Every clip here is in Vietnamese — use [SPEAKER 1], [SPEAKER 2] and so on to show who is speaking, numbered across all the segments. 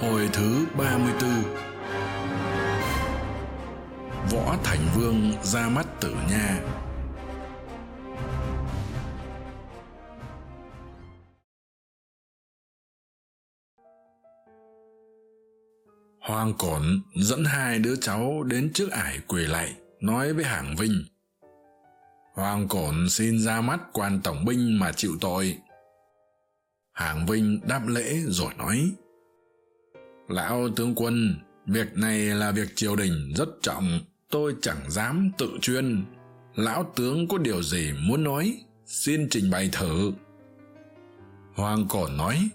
[SPEAKER 1] Hồi thứ 34 Võ Thành Vương ra mắt tử nha Hoàng Cổn dẫn hai đứa cháu đến trước ải quỳ lạy, nói với Hàng Vinh. Hoàng Cổn xin ra mắt quan tổng binh mà chịu tội. Hàng Vinh đáp lễ rồi nói. Lão tướng quân, việc này là việc triều đình rất trọng, tôi chẳng dám tự chuyên. Lão tướng có điều gì muốn nói, xin trình bày thử. Hoàng Cổn nói,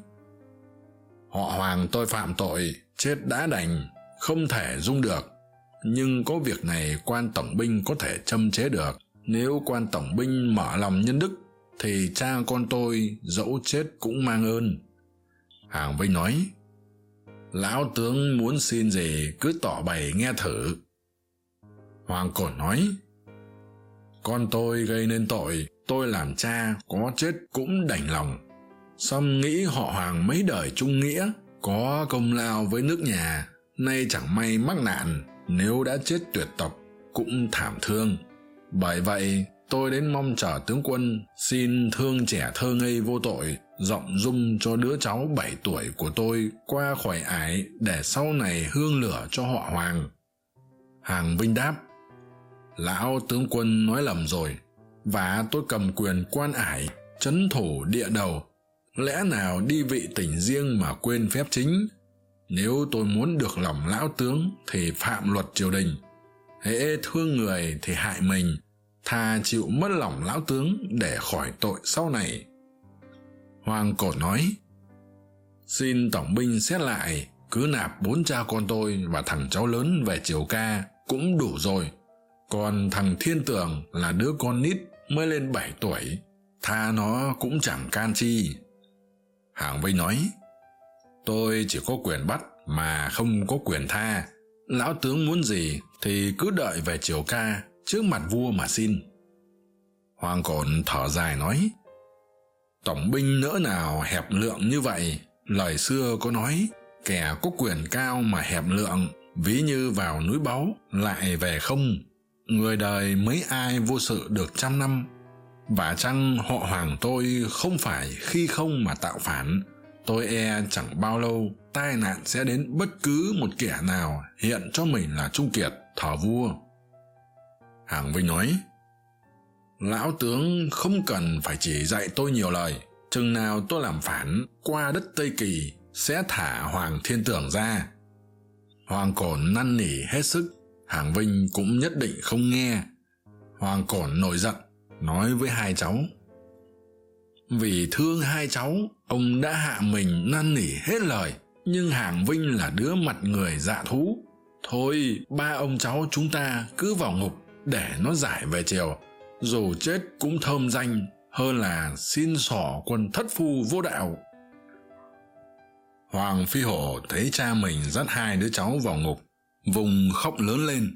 [SPEAKER 1] Họ Hoàng tôi phạm tội, chết đã đành, không thể dung được. Nhưng có việc này quan tổng binh có thể châm chế được. Nếu quan tổng binh mở lòng nhân đức, thì cha con tôi dẫu chết cũng mang ơn. Hàng Vinh nói, Lão tướng muốn xin gì cứ tỏ bày nghe thử. Hoàng Cổn nói, Con tôi gây nên tội, tôi làm cha có chết cũng đành lòng. Xong nghĩ họ Hoàng mấy đời trung nghĩa, có công lao với nước nhà, nay chẳng may mắc nạn, nếu đã chết tuyệt tộc, cũng thảm thương. Bởi vậy, tôi đến mong chờ tướng quân xin thương trẻ thơ ngây vô tội giọng dung cho đứa cháu bảy tuổi của tôi qua khỏi ải để sau này hương lửa cho họ hoàng. Hàng vinh đáp, lão tướng quân nói lầm rồi, và tôi cầm quyền quan ải c thủ địa đầu. Lẽ nào đi vị tỉnh riêng mà quên phép chính? Nếu tôi muốn được lòng lão tướng thì phạm luật triều đình. Hễ thương người thì hại mình thà chịu mất lòng lão tướng để khỏi tội sau này hoàng cổ nói, xin tổng binh xét lại, cứ nạp bốn cha con tôi và thằng cháu lớn về triều ca cũng đủ rồi. Còn thằng thiên tường là đứa con nít mới lên bảy tuổi, tha nó cũng chẳng can chi. Hàng vinh nói, tôi chỉ có quyền bắt mà không có quyền tha. Lão tướng muốn gì thì cứ đợi về triều ca trước mặt vua mà xin. Hoàng cổn thở dài nói tổng binh nỡ nào hẹp lượng như vậy? Lời xưa có nói, kẻ có quyền cao mà hẹp lượng, ví như vào núi báu, lại về không. Người đời mấy ai vô sự được trăm năm? Vả chăng họ hoàng tôi không phải khi không mà tạo phản? Tôi e chẳng bao lâu, tai nạn sẽ đến bất cứ một kẻ nào hiện cho mình là trung kiệt thờ vua. Hàng vinh nói lão tướng không cần phải chỉ dạy tôi nhiều lời. Chừng nào tôi làm phản, qua đất tây kỳ, sẽ thả hoàng thiên tưởng ra. Hoàng cổn năn nỉ hết sức. Hàng vinh cũng nhất định không nghe. Hoàng cổn nổi giận, nói với hai cháu. Vì thương hai cháu, ông đã hạ mình năn nỉ hết lời. Nhưng hàng vinh là đứa mặt người dạ thú. Thôi, ba ông cháu chúng ta cứ vào ngục, để nó giải về chiều dù chết cũng thơm danh, hơn là xin xỏ quân thất phu vô đạo. Hoàng phi hổ thấy cha mình dắt hai đứa cháu vào ngục, vùng khóc lớn lên.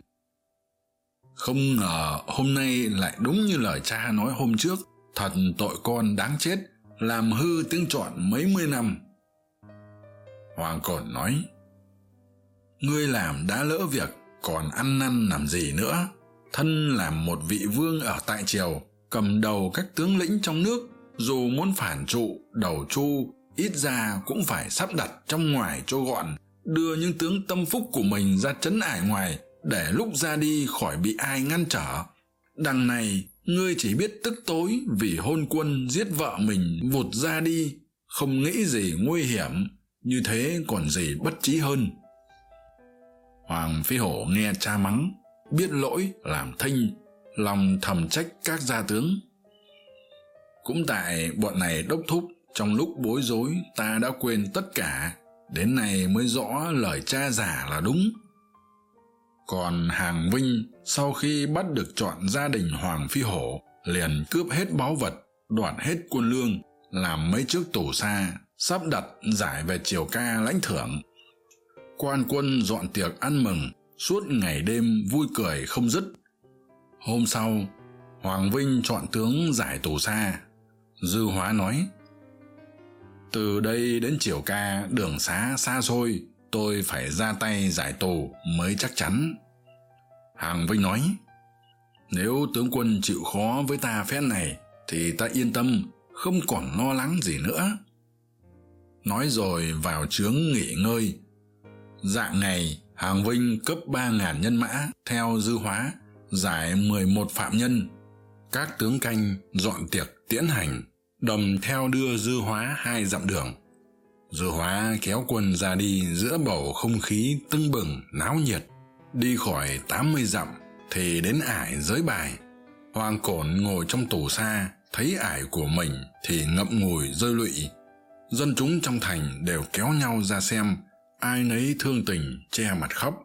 [SPEAKER 1] Không ngờ hôm nay lại đúng như lời cha nói hôm trước, thật tội con đáng chết, làm hư tiếng trọn mấy mươi năm. Hoàng cổn nói, ngươi làm đã lỡ việc, còn ăn năn làm gì nữa? Thân làm một vị vương ở tại triều, cầm đầu các tướng lĩnh trong nước, dù muốn phản trụ, đầu chu ít ra cũng phải sắp đặt trong ngoài cho gọn, đưa những tướng tâm phúc của mình ra trấn ải ngoài, để lúc ra đi khỏi bị ai ngăn trở. Đằng này, ngươi chỉ biết tức tối vì hôn quân giết vợ mình vụt ra đi, không nghĩ gì nguy hiểm, như thế còn gì bất trí hơn. Hoàng phi hổ nghe cha mắng biết lỗi làm thinh, lòng thầm trách các gia tướng. Cũng tại bọn này đốc thúc, trong lúc bối rối ta đã quên tất cả, đến nay mới rõ lời cha giả là đúng. Còn hàng vinh sau khi bắt được chọn gia đình hoàng phi hổ, liền cướp hết báu vật, đoạt hết quân lương, làm mấy chiếc tù xa sắp đặt giải về triều ca lãnh thưởng. Quan quân dọn tiệc ăn mừng suốt ngày đêm vui cười không dứt. Hôm sau, hoàng vinh chọn tướng giải tù xa. Dư hóa nói, từ đây đến triều ca, đường xá xa xôi, tôi phải ra tay giải tù mới chắc chắn. Hàng vinh nói, nếu tướng quân chịu khó với ta phen này, thì ta yên tâm, không còn lo lắng gì nữa. Nói rồi vào trướng nghỉ ngơi. Dạng ngày hàng vinh cấp ba ngàn nhân mã theo dư hóa, giải mười một phạm nhân. Các tướng canh dọn tiệc tiễn hành đầm theo đưa dư hóa hai dặm đường. Dư hóa kéo quân ra đi giữa bầu không khí tưng bừng, náo nhiệt. Đi khỏi tám mươi dặm thì đến ải giới bài. Hoàng cổn ngồi trong tù xa thấy ải của mình thì ngậm ngùi rơi lụy. Dân chúng trong thành đều kéo nhau ra xem ai nấy thương tình, che mặt khóc.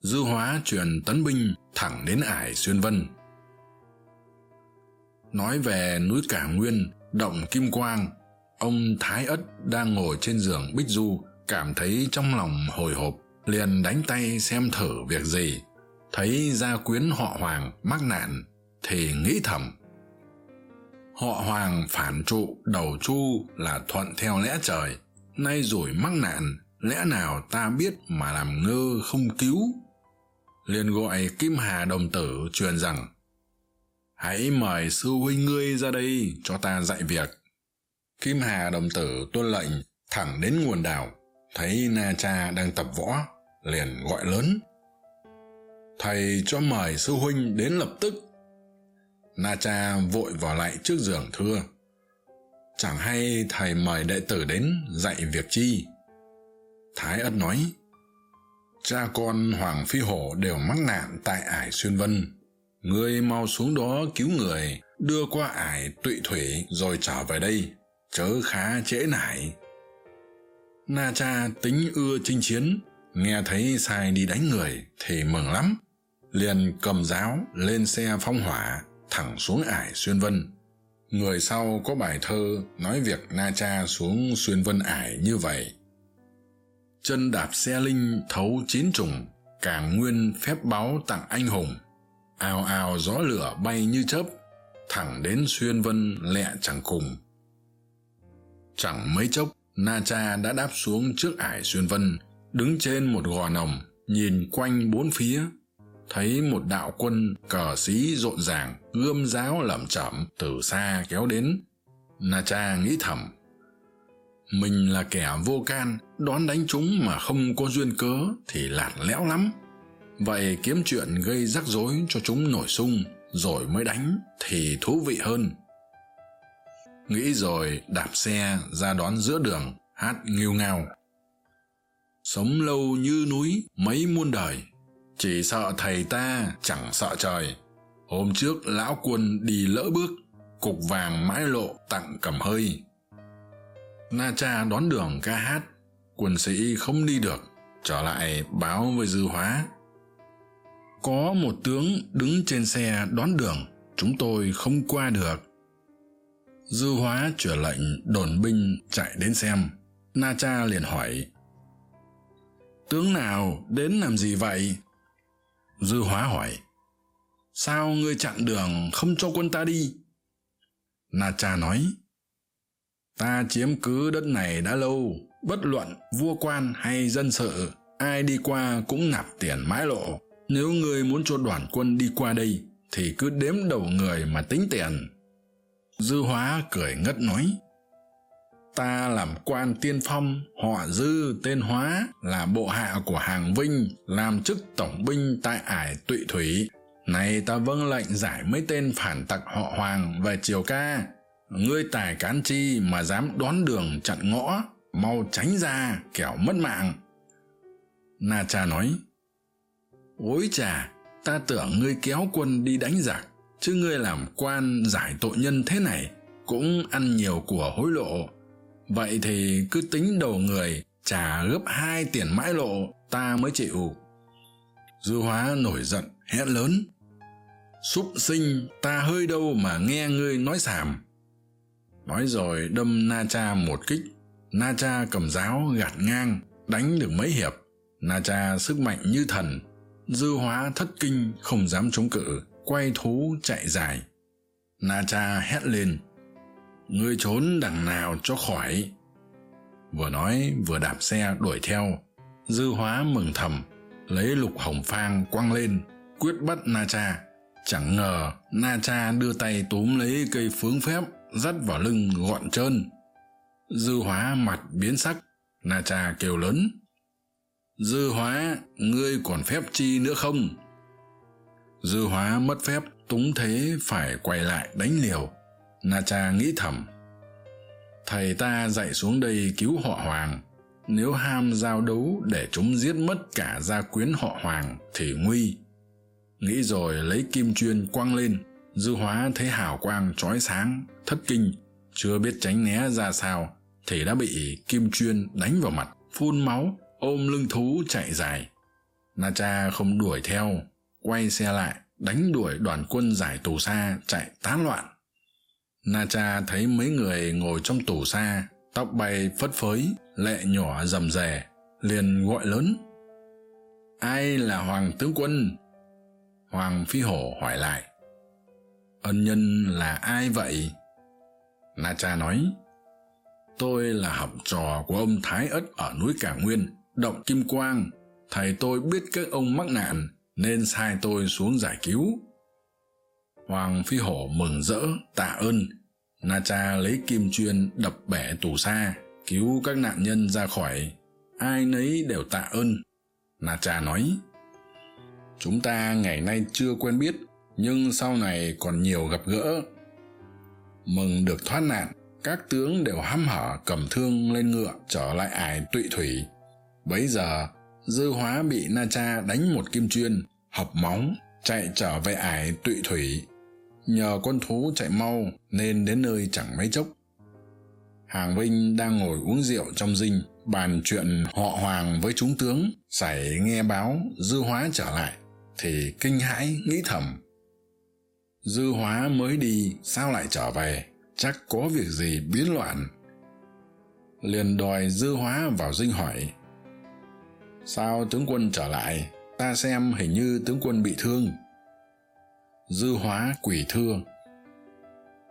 [SPEAKER 1] Dư hóa truyền tấn binh, thẳng đến ải xuyên vân. Nói về núi cả nguyên, động kim quang, ông thái ất đang ngồi trên giường bích du, cảm thấy trong lòng hồi hộp, liền đánh tay xem thử việc gì. Thấy gia quyến họ hoàng mắc nạn, thì nghĩ thầm. Họ hoàng phản trụ, đầu chu là thuận theo lẽ trời, nay rồi mắc nạn lẽ nào ta biết mà làm ngơ không cứu? Liền gọi kim hà đồng tử truyền rằng, hãy mời sư huynh ngươi ra đây cho ta dạy việc. Kim hà đồng tử tuân lệnh thẳng đến nguồn đảo, thấy na cha đang tập võ, liền gọi lớn, thầy cho mời sư huynh đến lập tức. Na cha vội vào lại trước giường, thưa, chẳng hay thầy mời đệ tử đến dạy việc chi? Thái ất nói, cha con hoàng phi hổ đều mắc nạn tại ải xuyên vân. Ngươi mau xuống đó cứu người, đưa qua ải tụy thủy rồi trở về đây, chớ khá trễ nải. Na cha tính ưa chinh chiến, nghe thấy sai đi đánh người thì mừng lắm. Liền cầm giáo lên xe phong hỏa thẳng xuống ải xuyên vân. Người sau có bài thơ nói việc na cha xuống xuyên vân ải như vậy chân đạp xe linh thấu chín trùng, càng nguyên phép báu tặng anh hùng. Ào ào gió lửa bay như chớp, thẳng đến xuyên vân lẹ chẳng cùng chẳng mấy chốc, na cha đã đáp xuống trước ải xuyên vân, đứng trên một gò nồng, nhìn quanh bốn phía, thấy một đạo quân cờ xí rộn ràng, gươm giáo lẩm chẩm từ xa kéo đến. Na cha nghĩ thầm mình là kẻ vô can, đón đánh chúng mà không có duyên cớ thì lạt lẽo lắm. Vậy kiếm chuyện gây rắc rối cho chúng nổi sung, rồi mới đánh thì thú vị hơn. Nghĩ rồi đạp xe ra đón giữa đường, hát nghiêu ngao. Sống lâu như núi, mấy muôn đời, chỉ sợ thầy ta chẳng sợ trời. Hôm trước lão quân đi lỡ bước, cục vàng mãi lộ tặng cầm hơi na cha đón đường ca hát, quân sĩ không đi được, trở lại báo với dư hóa. Có một tướng đứng trên xe đón đường, chúng tôi không qua được. Dư hóa chuyển lệnh đồn binh chạy đến xem. Na cha liền hỏi, tướng nào, đến làm gì vậy? Dư hóa hỏi, sao ngươi chặn đường không cho quân ta đi? Na cha nói ta chiếm cứ đất này đã lâu, bất luận vua quan hay dân sự ai đi qua cũng nạp tiền mãi lộ. Nếu ngươi muốn cho đoàn quân đi qua đây, thì cứ đếm đầu người mà tính tiền. Dư hóa cười ngất nói, ta làm quan tiên phong, họ dư tên hóa, là bộ hạ của hàng vinh, làm chức tổng binh tại ải tụy thủy. Nay ta vâng lệnh giải mấy tên phản tặc họ hoàng về triều ca ngươi tài cán chi mà dám đón đường chặn ngõ, mau tránh ra, kẻo mất mạng. Na cha nói ối chà, ta tưởng ngươi kéo quân đi đánh giặc, chứ ngươi làm quan giải tội nhân thế này cũng ăn nhiều của hối lộ. Vậy thì cứ tính đầu người, trả gấp hai tiền mãi lộ, ta mới chịu. Dư hóa nổi giận, hét lớn, súc sinh, ta hơi đâu mà nghe ngươi nói xàm nói rồi đâm na cha một kích. Na cha cầm giáo gạt ngang, đánh được mấy hiệp. Na cha sức mạnh như thần, dư hóa thất kinh, không dám chống cự, quay thú chạy dài. Na cha hét lên, ngươi trốn đằng nào cho khỏi? Vừa nói, vừa đạp xe đuổi theo. Dư hóa mừng thầm, lấy lục hồng phang quăng lên, quyết bắt na cha. Chẳng ngờ na cha đưa tay túm lấy cây phướng phép dắt vào lưng gọn trơn. Dư hóa mặt biến sắc, na cha kêu lớn. Dư hóa, ngươi còn phép chi nữa không? Dư hóa mất phép, túng thế phải quay lại đánh liều. Na cha nghĩ thầm. Thầy ta dạy xuống đây cứu họ hoàng. Nếu ham giao đấu để chúng giết mất cả gia quyến họ hoàng thì nguy. Nghĩ rồi lấy kim chuyên quăng lên dư hóa thấy hào quang trói sáng, thất kinh, chưa biết tránh né ra sao thì đã bị kim chuyên đánh vào mặt, phun máu, ôm lưng thú chạy dài. Na cha không đuổi theo, quay xe lại, đánh đuổi đoàn quân giải tù xa chạy tán loạn. Na cha thấy mấy người ngồi trong tù xa tóc bay phất phới, lệ nhỏ rầm rề, liền gọi lớn. Ai là hoàng tướng quân? Hoàng phi hổ hỏi lại ân nhân là ai vậy? Na cha nói, tôi là học trò của ông thái ất ở núi cả nguyên, động kim quang. Thầy tôi biết các ông mắc nạn, nên sai tôi xuống giải cứu. Hoàng phi hổ mừng rỡ, tạ ơn. Na cha lấy kim chuyên đập bẻ tù xa cứu các nạn nhân ra khỏi. Ai nấy đều tạ ơn. Na cha nói, chúng ta ngày nay chưa quen biết nhưng sau này còn nhiều gặp gỡ. Mừng được thoát nạn, các tướng đều hăm hở cầm thương lên ngựa trở lại ải tụy thủy. Bấy giờ, dư hóa bị na cha đánh một kim chuyên, học máu, chạy trở về ải tụy thủy. Nhờ con thú chạy mau nên đến nơi chẳng mấy chốc. Hàng vinh đang ngồi uống rượu trong dinh, bàn chuyện họ hoàng với chúng tướng, sảy nghe báo dư hóa trở lại, thì kinh hãi nghĩ thầm dư hóa mới đi, sao lại trở về? Chắc có việc gì biến loạn. Liền đòi dư hóa vào dinh hỏi. Sao tướng quân trở lại? Ta xem hình như tướng quân bị thương. Dư hóa quỳ thưa.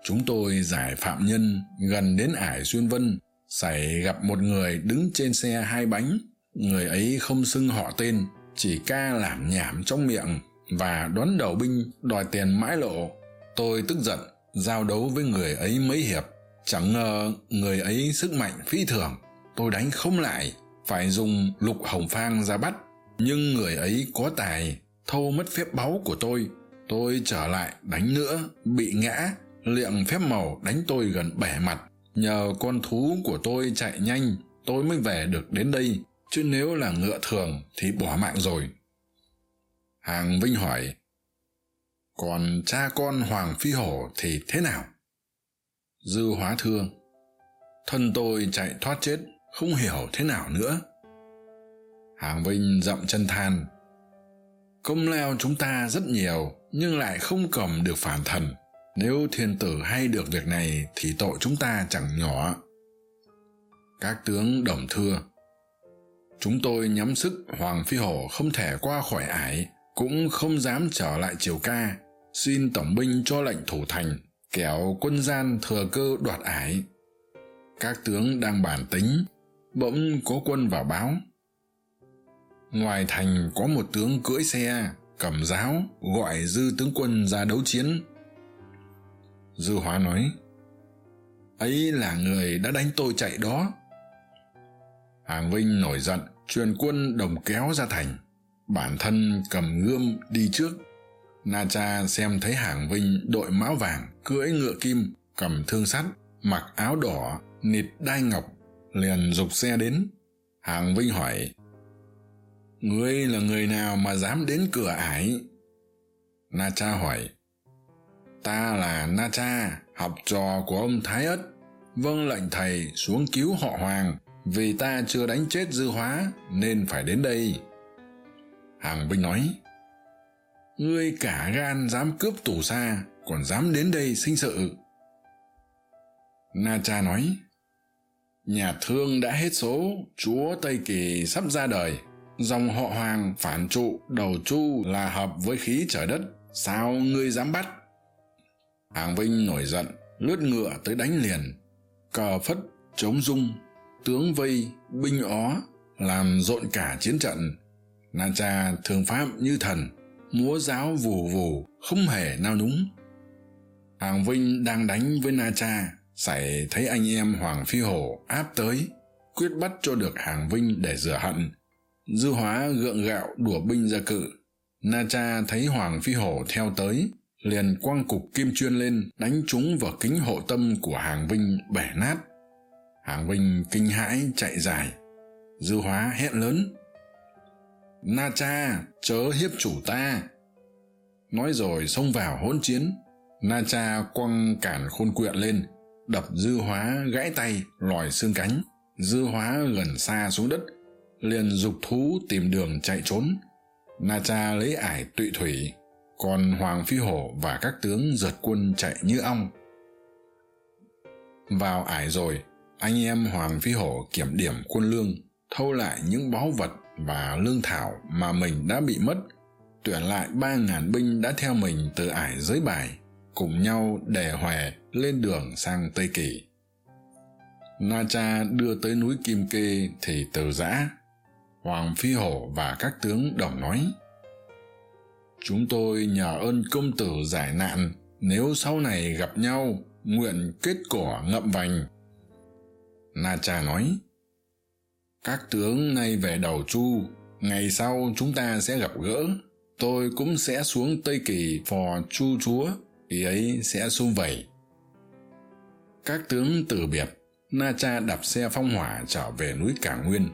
[SPEAKER 1] Chúng tôi giải phạm nhân gần đến ải xuyên vân, xảy gặp một người đứng trên xe hai bánh. Người ấy không xưng họ tên, chỉ ca làm nhảm trong miệng và đón đầu binh đòi tiền mãi lộ, tôi tức giận, giao đấu với người ấy mấy hiệp. Chẳng ngờ người ấy sức mạnh phi thường, tôi đánh không lại, phải dùng lục hồng phang ra bắt. Nhưng người ấy có tài, thâu mất phép báu của tôi. Tôi trở lại đánh nữa, bị ngã liệng phép màu đánh tôi gần bẻ mặt. Nhờ con thú của tôi chạy nhanh, tôi mới về được đến đây. Chứ nếu là ngựa thường thì bỏ mạng rồi hàng vinh hỏi còn cha con hoàng phi hổ thì thế nào? Dư hóa Thương, thân tôi chạy thoát chết không hiểu thế nào nữa. Hàng vinh dậm chân than công lao chúng ta rất nhiều nhưng lại không cầm được phản thần. Nếu thiên tử hay được việc này thì tội chúng ta chẳng nhỏ. Các tướng đồng thưa chúng tôi nhắm sức hoàng phi hổ không thể qua khỏi ải cũng không dám trở lại triều ca, xin tổng binh cho lệnh thủ thành kẻo quân gian thừa cơ đoạt ải. Các tướng đang bàn tính, bỗng có quân vào báo. Ngoài thành có một tướng cưỡi xe, cầm giáo, gọi dư tướng quân ra đấu chiến. Dư hóa nói, ấy là người đã đánh tôi chạy đó. Hàng vinh nổi giận truyền quân đồng kéo ra thành bản thân cầm gươm đi trước. Na cha xem thấy hàng vinh đội mão vàng, cưỡi ngựa kim, cầm thương sắt, mặc áo đỏ, nịt đai ngọc, liền g ụ c xe đến. Hàng vinh hỏi, ngươi là người nào mà dám đến cửa ải? Na cha hỏi, ta là na cha học trò của ông thái ất. Vâng lệnh thầy, xuống cứu họ hoàng. Vì ta chưa đánh chết dư hóa, nên phải đến đây hàng binh nói, ngươi cả gan dám cướp tù xa còn dám đến đây sinh sự. Na cha nói, nhà thương đã hết số, chúa tây kỳ sắp ra đời. Dòng họ hoàng phản trụ, đầu chu là hợp với khí trời đất. Sao ngươi dám bắt? Hàng vinh nổi giận, lướt ngựa tới đánh liền. Cờ phất, chống dung tướng vây, binh ó, làm rộn cả chiến trận na cha thường pháp như thần, múa giáo vù vù, không hề nao núng. Hoàng vinh đang đánh với na cha, sảy thấy anh em hoàng phi hổ áp tới, quyết bắt cho được hàng vinh để rửa hận. Dư hóa gượng gạo đùa binh ra cự. Na cha thấy hoàng phi hổ theo tới, liền quăng cục kim chuyên lên, đánh trúng vào kính hộ tâm của hàng vinh bẻ nát. Hàng vinh kinh hãi chạy dài. Dư hóa hét lớn na cha, chớ hiếp chủ ta. Nói rồi xông vào hỗn chiến. Na cha quăng cản khôn quyện lên, đập dư hóa gãy tay, lòi xương cánh. Dư hóa gần xa xuống đất, liền g ụ c thú tìm đường chạy trốn. Na cha lấy ải tụy thủy, còn hoàng phi hổ và các tướng giật quân chạy như ong. Vào ải rồi, anh em hoàng phi hổ kiểm điểm quân lương, thâu lại những báu vật và lương thảo mà mình đã bị mất. Tuyển lại ba ngàn binh đã theo mình từ ải dưới bài, cùng nhau đề hòe lên đường sang tây kỳ. Na cha đưa tới núi kim kê thì từ giã, hoàng phi hổ và các tướng đồng nói, chúng tôi nhờ ơn công tử giải nạn, nếu sau này gặp nhau, nguyện kết cỏ ngậm vành. Na cha nói các tướng nay về đầu chu, ngày sau chúng ta sẽ gặp gỡ. Tôi cũng sẽ xuống tây kỳ phò chu chúa, ý ấy sẽ xung vầy các tướng từ biệt, na cha đạp xe phong hỏa trở về núi cả nguyên.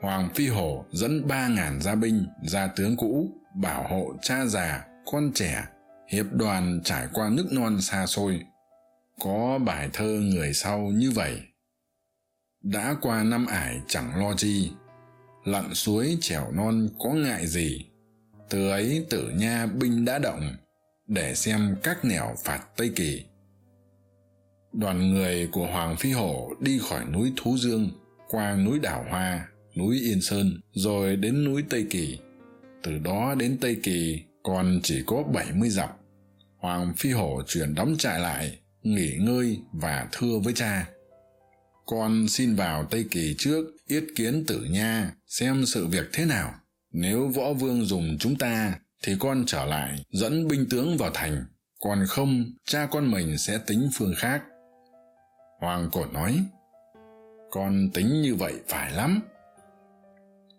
[SPEAKER 1] Hoàng phi hổ dẫn ba ngàn gia binh gia tướng cũ, bảo hộ cha già, con trẻ, hiệp đoàn trải qua nước non xa xôi. Có bài thơ người sau như vậy đã qua năm ải chẳng lo chi. Lặn suối trèo non có ngại gì. Từ ấy tử nha binh đã động, để xem các nẻo phạt tây kỳ. Đoàn người của hoàng phi hổ đi khỏi núi thú dương, qua núi đảo hoa, núi yên sơn, rồi đến núi tây kỳ. Từ đó đến tây kỳ còn chỉ có bảy mươi dặm. Hoàng phi hổ chuyển đóng trại lại, nghỉ ngơi và thưa với cha con xin vào tây kỳ trước, yết kiến tử nha, xem sự việc thế nào. Nếu võ vương dùng chúng ta, thì con trở lại, dẫn binh tướng vào thành. Còn không, cha con mình sẽ tính phương khác. Hoàng cổ nói. Con tính như vậy phải lắm.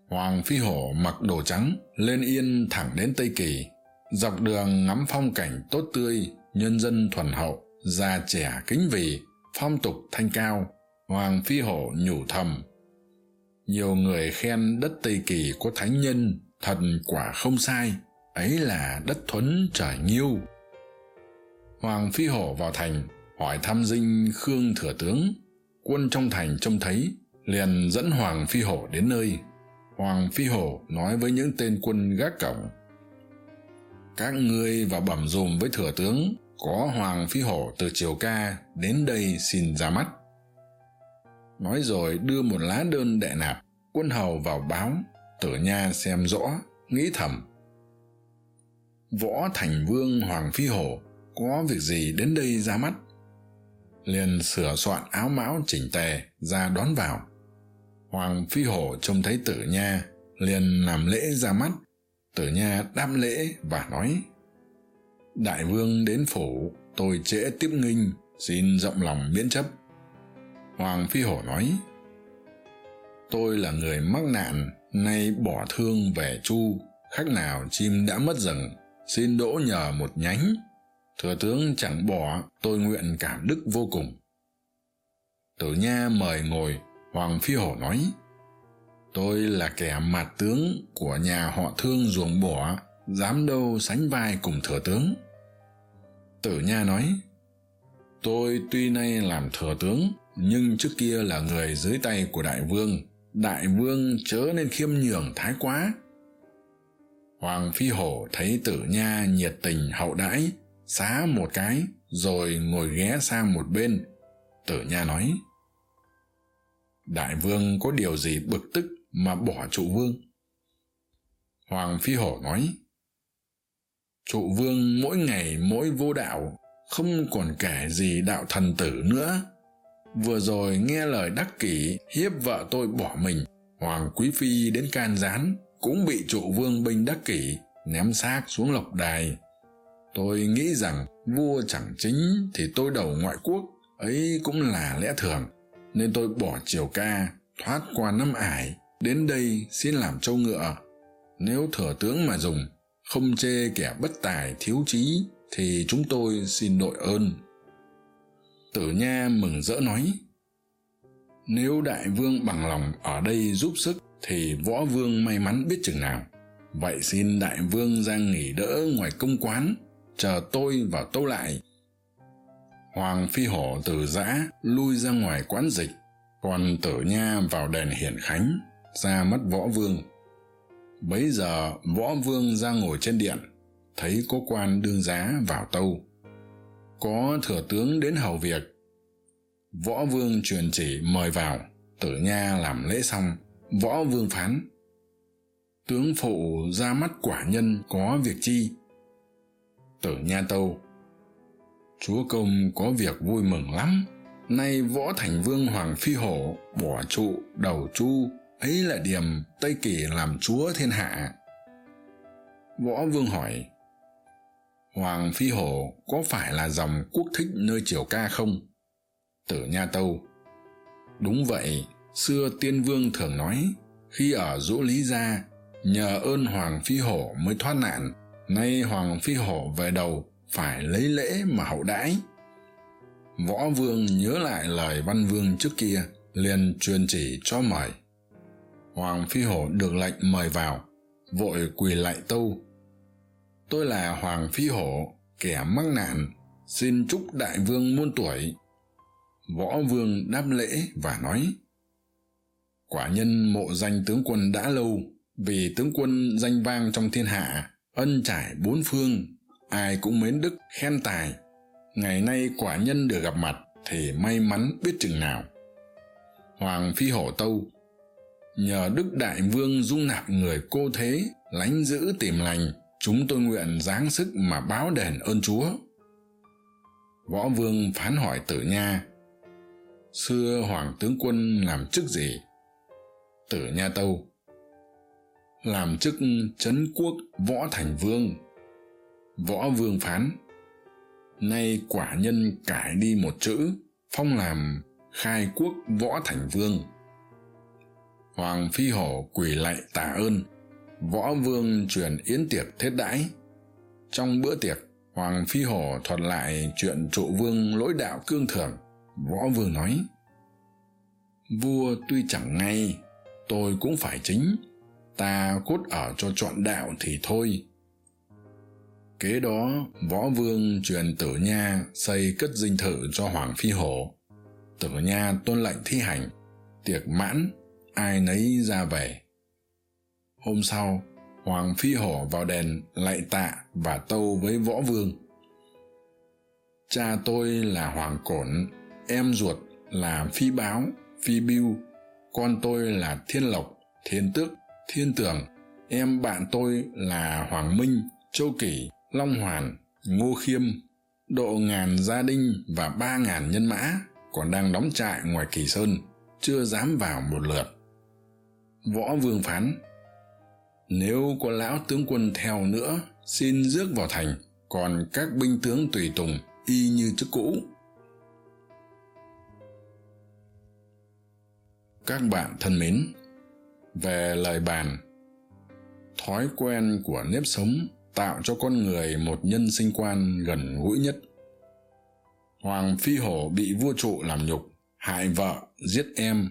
[SPEAKER 1] Hoàng phi hổ mặc đồ trắng, lên yên thẳng đến tây kỳ. Dọc đường ngắm phong cảnh tốt tươi, nhân dân thuần hậu, già trẻ kính vì, phong tục thanh cao hoàng phi hổ nhủ thầm, nhiều người khen đất tây kỳ có thánh nhân thần quả không sai, ấy là đất thuấn trời nghiêu. Hoàng phi hổ vào thành, hỏi thăm dinh khương thừa tướng. Quân trong thành trông thấy, liền dẫn hoàng phi hổ đến nơi. Hoàng phi hổ nói với những tên quân gác cổng, các ngươi vào bẩm dùm với thừa tướng, có hoàng phi hổ từ triều ca đến đây xin ra mắt nói rồi đưa một lá đơn đệ nạp, quân hầu vào báo, tử nha xem rõ, nghĩ thầm. Võ thành vương, hoàng phi hổ, có việc gì đến đây ra mắt? Liền sửa soạn áo mão chỉnh tề ra đón vào. Hoàng phi hổ trông thấy tử nha, liền làm lễ ra mắt. Tử nha đáp lễ và nói, đại vương đến phủ, tôi trễ tiếp nghinh, xin rộng lòng miễn chấp hoàng phi hổ nói, tôi là người mắc nạn, nay bỏ thương về chu khách nào chim đã mất rừng, xin đỗ nhờ một nhánh. Thừa tướng chẳng bỏ, tôi nguyện cảm đức vô cùng. Tử nha mời ngồi, hoàng phi hổ nói, tôi là kẻ mạt tướng của nhà họ thương ruồng bỏ dám đâu sánh vai cùng thừa tướng. Tử nha nói, tôi tuy nay làm thừa tướng nhưng trước kia là người dưới tay của đại vương đại vương chớ nên khiêm nhường thái quá. Hoàng phi hổ thấy tử nha nhiệt tình hậu đãi, xá một cái, rồi ngồi ghé sang một bên. Tử nha nói, đại vương có điều gì bực tức mà bỏ trụ vương? Hoàng phi hổ nói, trụ vương mỗi ngày mỗi vô đạo, không còn kể gì đạo thần tử nữa vừa rồi nghe lời đắc kỷ, hiếp vợ tôi bỏ mình. Hoàng quý phi đến can gián, cũng bị trụ vương binh đắc kỷ, ném xác xuống lộc đài. Tôi nghĩ rằng vua chẳng chính thì tôi đầu ngoại quốc, ấy cũng là lẽ thường. Nên tôi bỏ triều ca, thoát qua năm ải, đến đây xin làm trâu ngựa. Nếu thừa tướng mà dùng, không chê kẻ bất tài thiếu trí, thì chúng tôi xin đội ơn tử nha mừng rỡ nói, nếu đại vương bằng lòng ở đây giúp sức thì võ vương may mắn biết chừng nào. Vậy xin đại vương ra nghỉ đỡ ngoài công quán, chờ tôi vào tâu lại. Hoàng phi hổ từ giã lui ra ngoài quán dịch, còn tử nha vào đền hiển khánh, ra mắt võ vương. Bấy giờ võ vương ra ngồi trên điện, thấy có quan đương giá vào tâu có thừa tướng đến hầu việc. Võ vương truyền chỉ mời vào, tử nha làm lễ xong, võ vương phán. Tướng phụ ra mắt quả nhân có việc chi? Tử nha tâu. Chúa công có việc vui mừng lắm. Nay võ thành vương hoàng phi hổ bỏ trụ đầu chu, ấy là điềm tây kỳ làm chúa thiên hạ. Võ vương hỏi hoàng phi hổ có phải là dòng quốc thích nơi triều ca không? Tử nha tâu. Đúng vậy, xưa tiên vương thường nói, khi ở dỗ lý gia, nhờ ơn hoàng phi hổ mới thoát nạn, nay hoàng phi hổ về đầu phải lấy lễ mà hậu đãi. Võ vương nhớ lại lời văn vương trước kia, liền truyền chỉ cho mời. Hoàng phi hổ được lệnh mời vào, vội quỳ lại tâu tôi là hoàng phi hổ, kẻ mắc nạn. Xin chúc đại vương muôn tuổi. Võ vương đáp lễ và nói, quả nhân mộ danh tướng quân đã lâu, vì tướng quân danh vang trong thiên hạ, ân trải bốn phương, ai cũng mến đức, khen tài. Ngày nay quả nhân được gặp mặt thì may mắn biết chừng nào. Hoàng phi hổ tâu, nhờ đức đại vương dung nạp người cô thế, lánh giữ tìm lành chúng tôi nguyện giáng sức mà báo đền ơn chúa. Võ vương phán hỏi tử nha, xưa hoàng tướng quân làm chức gì? Tử nha tâu, làm chức trấn quốc võ thành vương. Võ vương phán, nay quả nhân cải đi một chữ, phong làm khai quốc võ thành vương. Hoàng phi hổ quỳ lạy tạ ơn võ vương truyền yến tiệc thết đãi. Trong bữa tiệc, hoàng phi hổ thuật lại chuyện trụ vương lỗi đạo cương thường. Võ vương nói, vua tuy chẳng ngay, tôi cũng phải chính. Ta cốt ở cho chọn đạo thì thôi. Kế đó, võ vương truyền tử nha xây cất dinh thự cho hoàng phi hổ. Tử nha tuân lệnh thi hành, tiệc mãn, ai nấy ra về hôm sau, hoàng phi hổ vào đền lạy tạ và tâu với võ vương. Cha tôi là hoàng cổn, em ruột là phi báo, phi biêu con tôi là thiên lộc, thiên tước, thiên tường. Em bạn tôi là hoàng minh, châu kỷ, long hoàn, ngô khiêm, độ ngàn gia đình và ba ngàn nhân mã còn đang đóng trại ngoài kỳ sơn, chưa dám vào một lượt. Võ vương phán nếu có lão tướng quân theo nữa, xin rước vào thành, còn các binh tướng tùy tùng, y như trước cũ. Các bạn thân mến, về lời bàn, thói quen của nếp sống tạo cho con người một nhân sinh quan gần gũi nhất. Hoàng phi hổ bị vua trụ làm nhục, hại vợ, giết em,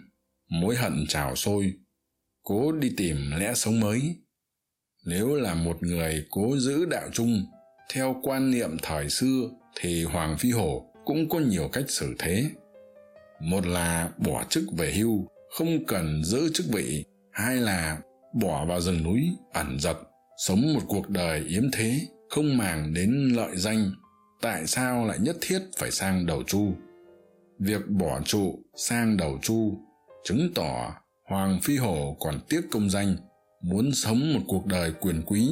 [SPEAKER 1] mối hận trào sôi, cố đi tìm lẽ sống mới nếu là một người cố giữ đạo chung theo quan niệm thời xưa thì hoàng phi hổ cũng có nhiều cách xử thế. Một là bỏ chức về hưu, không cần giữ chức vị. Hai là bỏ vào rừng núi ẩn giật sống một cuộc đời yếm thế, không màng đến lợi danh. Tại sao lại nhất thiết phải sang đầu chu? Việc bỏ trụ sang đầu chu chứng tỏ hoàng phi hổ còn tiếc công danh muốn sống một cuộc đời quyền quý,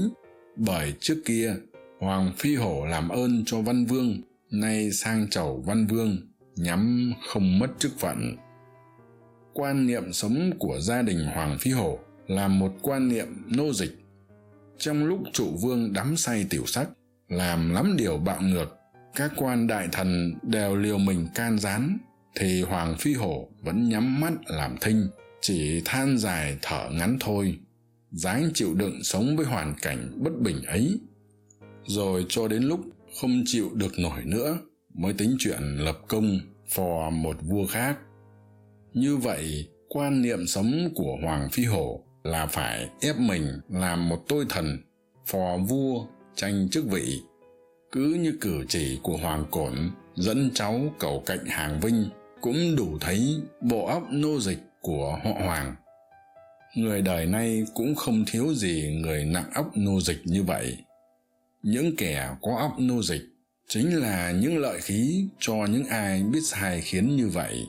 [SPEAKER 1] bởi trước kia, hoàng phi hổ làm ơn cho văn vương, nay sang chầu văn vương, nhắm không mất chức phận. Quan niệm sống của gia đình hoàng phi hổ là một quan niệm nô dịch. Trong lúc trụ vương đắm say tiểu sắc, làm lắm điều bạo ngược, các quan đại thần đều liều mình can gián, thì hoàng phi hổ vẫn nhắm mắt làm thinh, chỉ than dài thở ngắn thôi dáng chịu đựng sống với hoàn cảnh bất bình ấy. Rồi cho đến lúc không chịu được nổi nữa, mới tính chuyện lập công phò một vua khác. Như vậy, quan niệm sống của hoàng phi hổ là phải ép mình làm một tôi thần, phò vua, tranh chức vị. Cứ như cử chỉ của hoàng cổn dẫn cháu cầu cạnh hàng vinh cũng đủ thấy bộ óc nô dịch của họ hoàng người đời nay cũng không thiếu gì người nặng óc nô dịch như vậy. Những kẻ có óc nô dịch chính là những lợi khí cho những ai biết sai khiến như vậy.